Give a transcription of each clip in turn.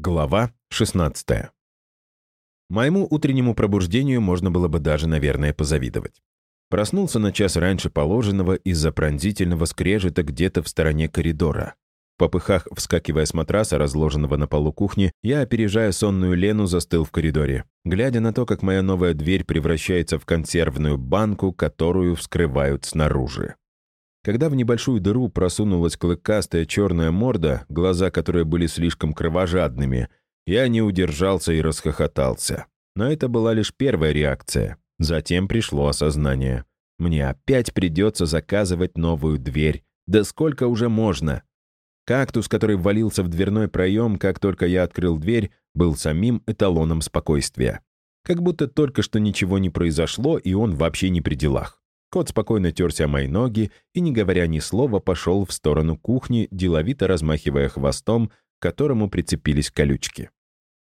Глава 16. Моему утреннему пробуждению можно было бы даже, наверное, позавидовать. Проснулся на час раньше положенного из-за пронзительного скрежета где-то в стороне коридора. В попыхах, вскакивая с матраса, разложенного на полу кухни, я, опережая сонную Лену, застыл в коридоре, глядя на то, как моя новая дверь превращается в консервную банку, которую вскрывают снаружи. Когда в небольшую дыру просунулась клыкастая черная морда, глаза которые были слишком кровожадными, я не удержался и расхохотался. Но это была лишь первая реакция. Затем пришло осознание. Мне опять придется заказывать новую дверь. Да сколько уже можно? Кактус, который ввалился в дверной проем, как только я открыл дверь, был самим эталоном спокойствия. Как будто только что ничего не произошло, и он вообще не при делах. Кот спокойно терся о мои ноги и, не говоря ни слова, пошел в сторону кухни, деловито размахивая хвостом, к которому прицепились колючки.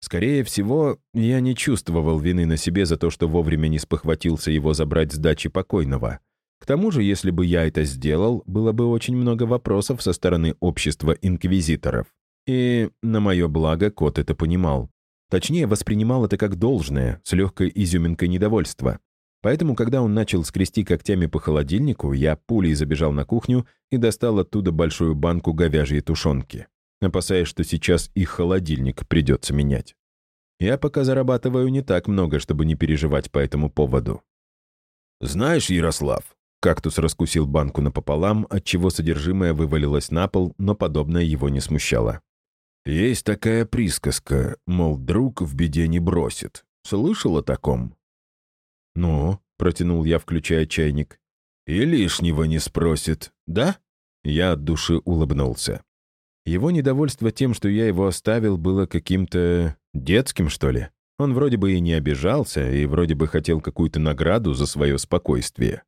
Скорее всего, я не чувствовал вины на себе за то, что вовремя не спохватился его забрать с дачи покойного. К тому же, если бы я это сделал, было бы очень много вопросов со стороны общества инквизиторов. И, на мое благо, кот это понимал. Точнее, воспринимал это как должное, с легкой изюминкой недовольства. Поэтому, когда он начал скрести когтями по холодильнику, я пулей забежал на кухню и достал оттуда большую банку говяжьей тушенки, опасаясь, что сейчас их холодильник придется менять. Я пока зарабатываю не так много, чтобы не переживать по этому поводу. «Знаешь, Ярослав...» Кактус раскусил банку напополам, отчего содержимое вывалилось на пол, но подобное его не смущало. «Есть такая присказка, мол, друг в беде не бросит. Слышал о таком?» «Ну?» — протянул я, включая чайник. «И лишнего не спросит, да?» Я от души улыбнулся. Его недовольство тем, что я его оставил, было каким-то детским, что ли. Он вроде бы и не обижался, и вроде бы хотел какую-то награду за свое спокойствие.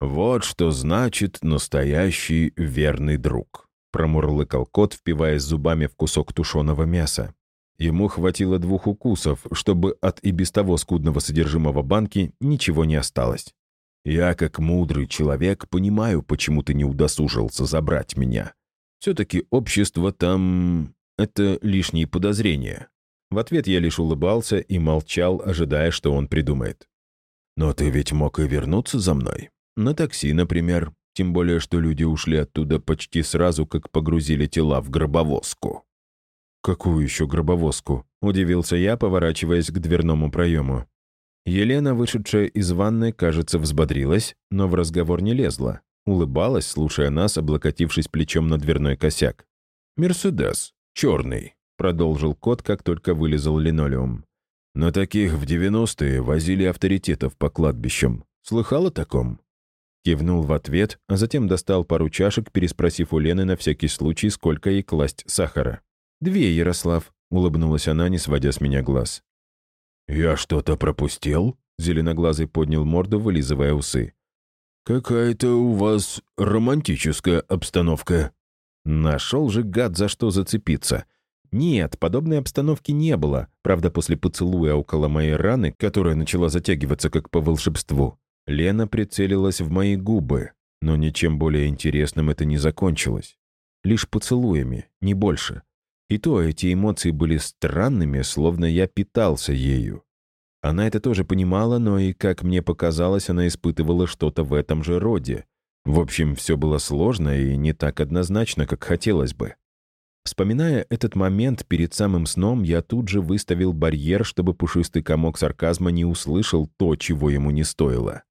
«Вот что значит настоящий верный друг», — промурлыкал кот, впиваясь зубами в кусок тушеного мяса. Ему хватило двух укусов, чтобы от и без того скудного содержимого банки ничего не осталось. «Я, как мудрый человек, понимаю, почему ты не удосужился забрать меня. Все-таки общество там... это лишние подозрения». В ответ я лишь улыбался и молчал, ожидая, что он придумает. «Но ты ведь мог и вернуться за мной. На такси, например. Тем более, что люди ушли оттуда почти сразу, как погрузили тела в гробовозку». «Какую еще гробовозку?» — удивился я, поворачиваясь к дверному проему. Елена, вышедшая из ванной, кажется, взбодрилась, но в разговор не лезла. Улыбалась, слушая нас, облокотившись плечом на дверной косяк. «Мерседес. Черный», — продолжил кот, как только вылезал линолеум. «На таких в девяностые возили авторитетов по кладбищам. Слыхал о таком?» Кивнул в ответ, а затем достал пару чашек, переспросив у Лены на всякий случай, сколько ей класть сахара. «Две, Ярослав», — улыбнулась она, не сводя с меня глаз. «Я что-то пропустил?» — зеленоглазый поднял морду, вылизывая усы. «Какая-то у вас романтическая обстановка». Нашел же гад, за что зацепиться. Нет, подобной обстановки не было. Правда, после поцелуя около моей раны, которая начала затягиваться как по волшебству, Лена прицелилась в мои губы, но ничем более интересным это не закончилось. Лишь поцелуями, не больше. И то эти эмоции были странными, словно я питался ею. Она это тоже понимала, но и, как мне показалось, она испытывала что-то в этом же роде. В общем, все было сложно и не так однозначно, как хотелось бы. Вспоминая этот момент перед самым сном, я тут же выставил барьер, чтобы пушистый комок сарказма не услышал то, чего ему не стоило.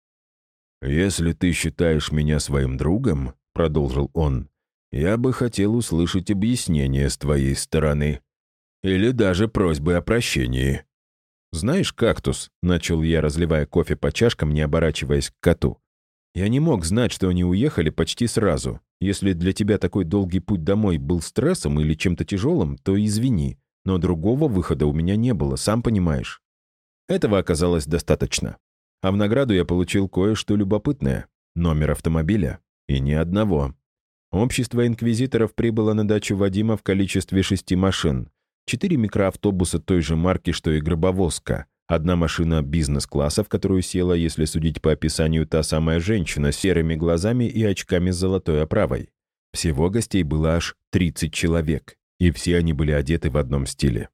«Если ты считаешь меня своим другом», — продолжил он, я бы хотел услышать объяснение с твоей стороны. Или даже просьбы о прощении. «Знаешь, кактус», — начал я, разливая кофе по чашкам, не оборачиваясь к коту. «Я не мог знать, что они уехали почти сразу. Если для тебя такой долгий путь домой был стрессом или чем-то тяжелым, то извини, но другого выхода у меня не было, сам понимаешь». Этого оказалось достаточно. А в награду я получил кое-что любопытное. Номер автомобиля. И ни одного. Общество инквизиторов прибыло на дачу Вадима в количестве шести машин. Четыре микроавтобуса той же марки, что и гробовозка. Одна машина бизнес-класса, в которую села, если судить по описанию, та самая женщина с серыми глазами и очками с золотой оправой. Всего гостей было аж 30 человек, и все они были одеты в одном стиле.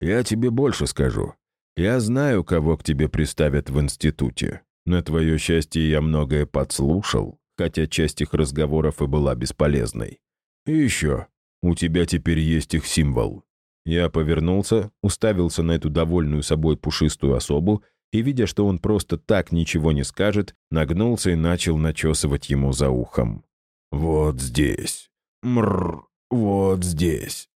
Я тебе больше скажу. Я знаю, кого к тебе приставят в институте. На твое счастье, я многое подслушал, хотя часть их разговоров и была бесполезной. И еще, у тебя теперь есть их символ. Я повернулся, уставился на эту довольную собой пушистую особу и, видя, что он просто так ничего не скажет, нагнулся и начал начесывать ему за ухом. «Вот здесь. Мррр, вот здесь».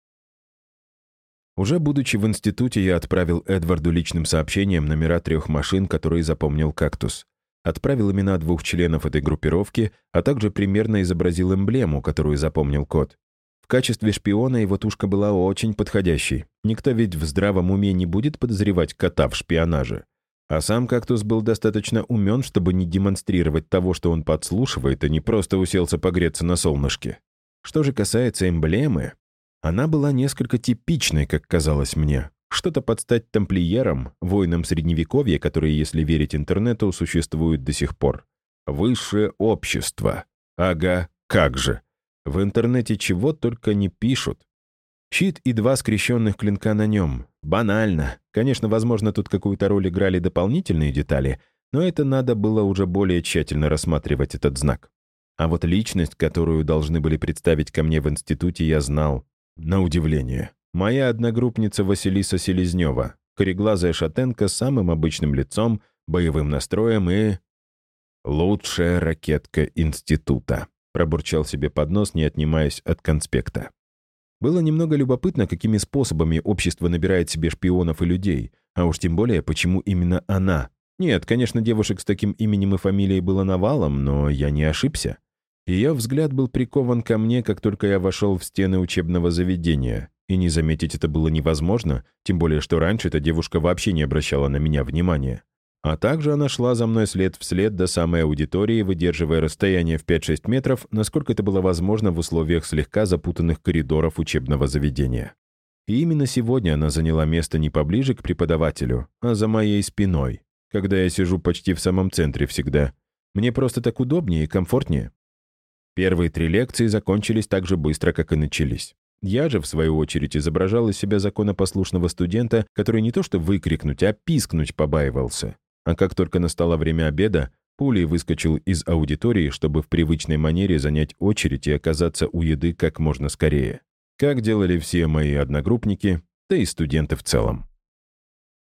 Уже будучи в институте, я отправил Эдварду личным сообщением номера трех машин, которые запомнил «Кактус». Отправил имена двух членов этой группировки, а также примерно изобразил эмблему, которую запомнил кот. В качестве шпиона его тушка была очень подходящей. Никто ведь в здравом уме не будет подозревать кота в шпионаже. А сам «Кактус» был достаточно умен, чтобы не демонстрировать того, что он подслушивает, а не просто уселся погреться на солнышке. Что же касается эмблемы, она была несколько типичной, как казалось мне. Что-то под стать тамплиерам, воинам Средневековья, которые, если верить интернету, существуют до сих пор. Высшее общество. Ага, как же. В интернете чего только не пишут. Щит и два скрещенных клинка на нем. Банально. Конечно, возможно, тут какую-то роль играли дополнительные детали, но это надо было уже более тщательно рассматривать этот знак. А вот личность, которую должны были представить ко мне в институте, я знал. На удивление. Моя одногруппница Василиса Селезнева, кореглазая шатенка с самым обычным лицом, боевым настроем и... «Лучшая ракетка института», — пробурчал себе под нос, не отнимаясь от конспекта. Было немного любопытно, какими способами общество набирает себе шпионов и людей, а уж тем более, почему именно она. Нет, конечно, девушек с таким именем и фамилией было навалом, но я не ошибся. Ее взгляд был прикован ко мне, как только я вошел в стены учебного заведения. И не заметить это было невозможно, тем более, что раньше эта девушка вообще не обращала на меня внимания. А также она шла за мной след в след до самой аудитории, выдерживая расстояние в 5-6 метров, насколько это было возможно в условиях слегка запутанных коридоров учебного заведения. И именно сегодня она заняла место не поближе к преподавателю, а за моей спиной, когда я сижу почти в самом центре всегда. Мне просто так удобнее и комфортнее. Первые три лекции закончились так же быстро, как и начались. Я же, в свою очередь, изображал из себя законопослушного студента, который не то что выкрикнуть, а пискнуть побаивался. А как только настало время обеда, пулей выскочил из аудитории, чтобы в привычной манере занять очередь и оказаться у еды как можно скорее. Как делали все мои одногруппники, да и студенты в целом.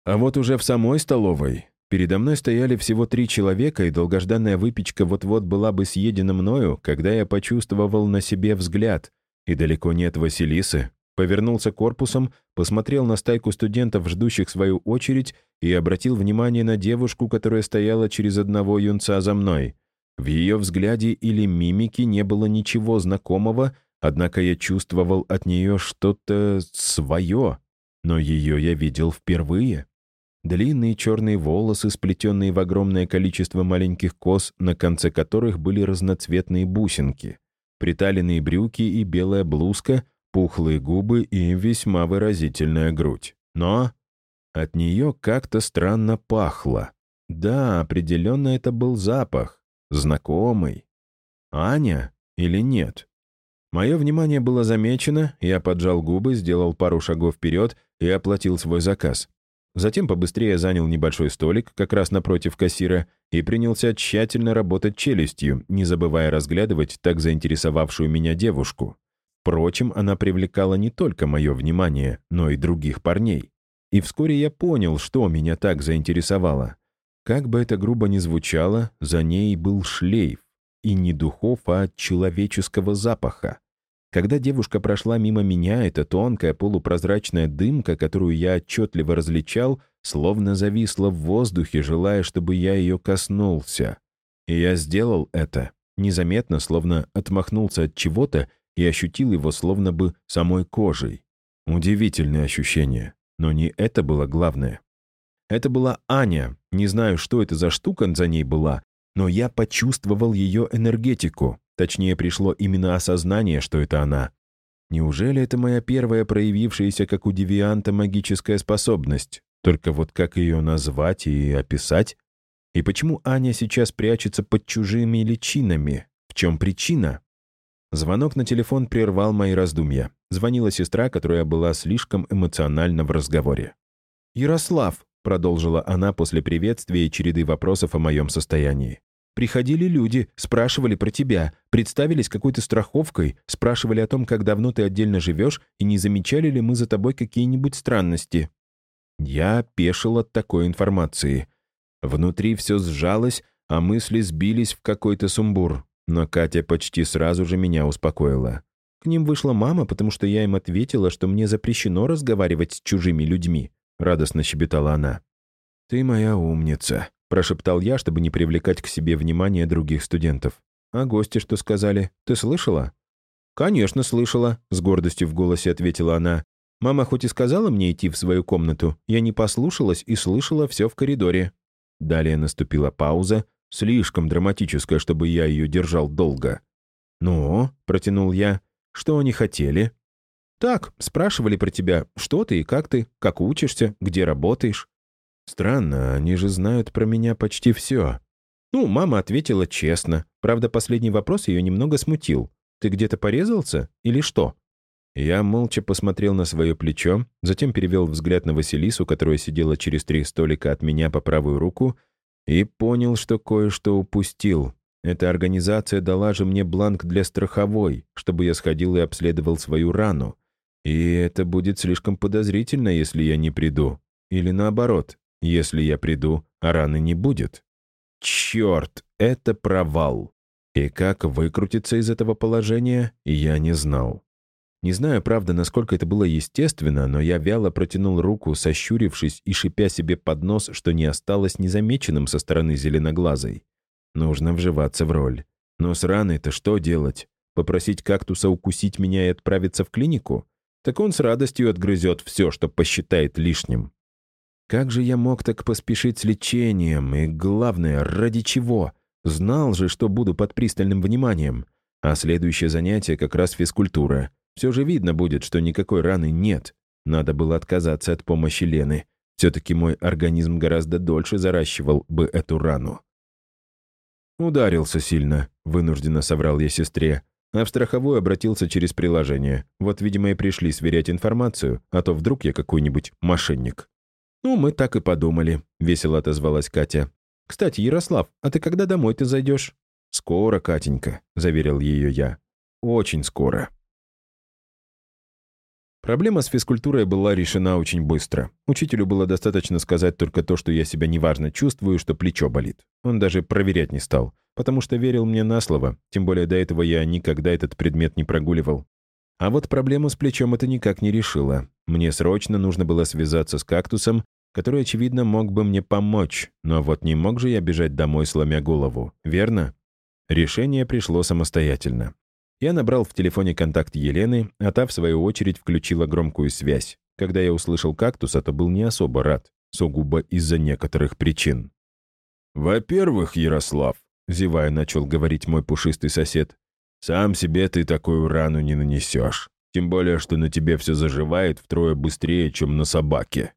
А вот уже в самой столовой Передо мной стояли всего три человека, и долгожданная выпечка вот-вот была бы съедена мною, когда я почувствовал на себе взгляд. И далеко нет Василисы. Повернулся корпусом, посмотрел на стайку студентов, ждущих свою очередь, и обратил внимание на девушку, которая стояла через одного юнца за мной. В ее взгляде или мимике не было ничего знакомого, однако я чувствовал от нее что-то свое, но ее я видел впервые. Длинные черные волосы, сплетенные в огромное количество маленьких кос, на конце которых были разноцветные бусинки, приталенные брюки и белая блузка, пухлые губы и весьма выразительная грудь. Но от нее как-то странно пахло. Да, определенно это был запах. Знакомый. Аня или нет? Мое внимание было замечено, я поджал губы, сделал пару шагов вперед и оплатил свой заказ. Затем побыстрее занял небольшой столик, как раз напротив кассира, и принялся тщательно работать челюстью, не забывая разглядывать так заинтересовавшую меня девушку. Впрочем, она привлекала не только мое внимание, но и других парней. И вскоре я понял, что меня так заинтересовало. Как бы это грубо ни звучало, за ней был шлейф. И не духов, а человеческого запаха. Когда девушка прошла мимо меня, эта тонкая полупрозрачная дымка, которую я отчетливо различал, словно зависла в воздухе, желая, чтобы я ее коснулся. И я сделал это, незаметно, словно отмахнулся от чего-то и ощутил его словно бы самой кожей. Удивительное ощущение, но не это было главное. Это была Аня, не знаю, что это за штука за ней была, но я почувствовал ее энергетику. Точнее, пришло именно осознание, что это она. Неужели это моя первая проявившаяся как у девианта магическая способность? Только вот как ее назвать и описать? И почему Аня сейчас прячется под чужими личинами? В чем причина? Звонок на телефон прервал мои раздумья. звонила сестра, которая была слишком эмоциональна в разговоре. «Ярослав», — продолжила она после приветствия и череды вопросов о моем состоянии. «Приходили люди, спрашивали про тебя, представились какой-то страховкой, спрашивали о том, как давно ты отдельно живешь и не замечали ли мы за тобой какие-нибудь странности». Я опешил от такой информации. Внутри все сжалось, а мысли сбились в какой-то сумбур. Но Катя почти сразу же меня успокоила. К ним вышла мама, потому что я им ответила, что мне запрещено разговаривать с чужими людьми. Радостно щебетала она. «Ты моя умница», — прошептал я, чтобы не привлекать к себе внимание других студентов. «А гости что сказали? Ты слышала?» «Конечно, слышала», — с гордостью в голосе ответила она. «Мама хоть и сказала мне идти в свою комнату, я не послушалась и слышала все в коридоре». Далее наступила пауза, слишком драматическая, чтобы я ее держал долго. «Ну?» — протянул я. «Что они хотели?» «Так, спрашивали про тебя, что ты и как ты, как учишься, где работаешь». «Странно, они же знают про меня почти все». Ну, мама ответила честно. Правда, последний вопрос ее немного смутил. «Ты где-то порезался? Или что?» Я молча посмотрел на свое плечо, затем перевел взгляд на Василису, которая сидела через три столика от меня по правую руку, и понял, что кое-что упустил. Эта организация дала же мне бланк для страховой, чтобы я сходил и обследовал свою рану. И это будет слишком подозрительно, если я не приду. Или наоборот, если я приду, а раны не будет. Черт, это провал. И как выкрутиться из этого положения, я не знал. Не знаю, правда, насколько это было естественно, но я вяло протянул руку, сощурившись и шипя себе под нос, что не осталось незамеченным со стороны зеленоглазой. Нужно вживаться в роль. Но с раной-то что делать? Попросить кактуса укусить меня и отправиться в клинику? Так он с радостью отгрызет все, что посчитает лишним. Как же я мог так поспешить с лечением? И главное, ради чего? Знал же, что буду под пристальным вниманием. А следующее занятие как раз физкультура. Все же видно будет, что никакой раны нет. Надо было отказаться от помощи Лены. Все-таки мой организм гораздо дольше заращивал бы эту рану. «Ударился сильно», — вынужденно соврал я сестре. А в страховую обратился через приложение. Вот, видимо, и пришли сверять информацию, а то вдруг я какой-нибудь мошенник. «Ну, мы так и подумали», — весело отозвалась Катя. «Кстати, Ярослав, а ты когда домой ты зайдешь?» «Скоро, Катенька», — заверил ее я. «Очень скоро». Проблема с физкультурой была решена очень быстро. Учителю было достаточно сказать только то, что я себя неважно чувствую, что плечо болит. Он даже проверять не стал, потому что верил мне на слово, тем более до этого я никогда этот предмет не прогуливал. А вот проблему с плечом это никак не решило. Мне срочно нужно было связаться с кактусом, который, очевидно, мог бы мне помочь, но вот не мог же я бежать домой, сломя голову, верно? Решение пришло самостоятельно. Я набрал в телефоне контакт Елены, а та, в свою очередь, включила громкую связь. Когда я услышал кактуса, то был не особо рад, сугубо из-за некоторых причин. «Во-первых, Ярослав», — зевая начал говорить мой пушистый сосед, «сам себе ты такую рану не нанесешь. Тем более, что на тебе все заживает втрое быстрее, чем на собаке.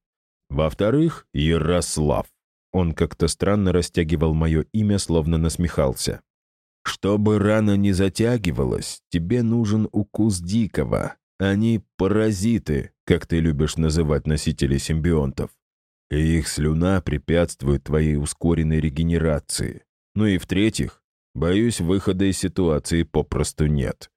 Во-вторых, Ярослав». Он как-то странно растягивал мое имя, словно насмехался. Чтобы рана не затягивалась, тебе нужен укус дикого. Они паразиты, как ты любишь называть носителей симбионтов. И их слюна препятствует твоей ускоренной регенерации. Ну и в-третьих, боюсь, выхода из ситуации попросту нет.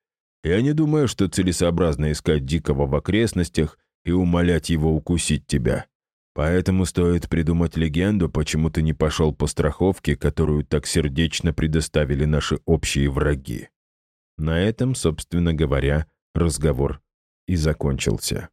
Я не думаю, что целесообразно искать дикого в окрестностях и умолять его укусить тебя. Поэтому стоит придумать легенду, почему ты не пошел по страховке, которую так сердечно предоставили наши общие враги. На этом, собственно говоря, разговор и закончился.